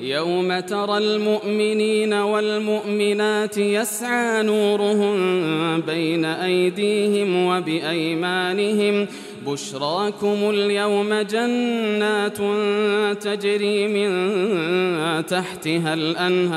يوم ترى المؤمنين والمؤمنات يسعى نورهم بين أيديهم وبأيمانهم. بشراكم اليوم جنات تجري من تحتها الأنهار.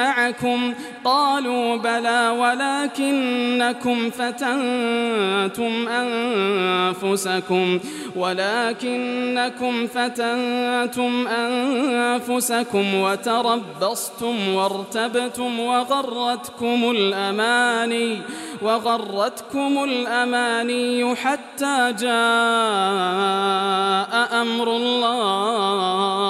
معكم. قالوا بلى ولكنكم فتنتم أنفسكم. ولكنكم فتنتم أنفسكم وتربصتم وارتبتم وغرتكم الأماني وغرتكم الأماني حتى جاء أمر الله.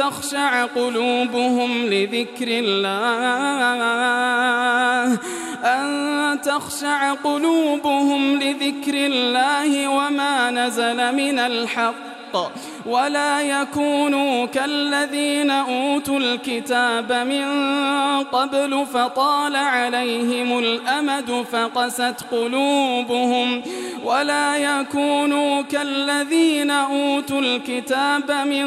تخشع قلوبهم لذكر الله. أن تخشع قلوبهم لذكر الله وما نزل من الحق. ولا يكونوا كالذين أوتوا الكتاب من قبل فطال عليهم الأمد فقست قلوبهم. ولا يكونوا كالذين أوتوا الكتاب من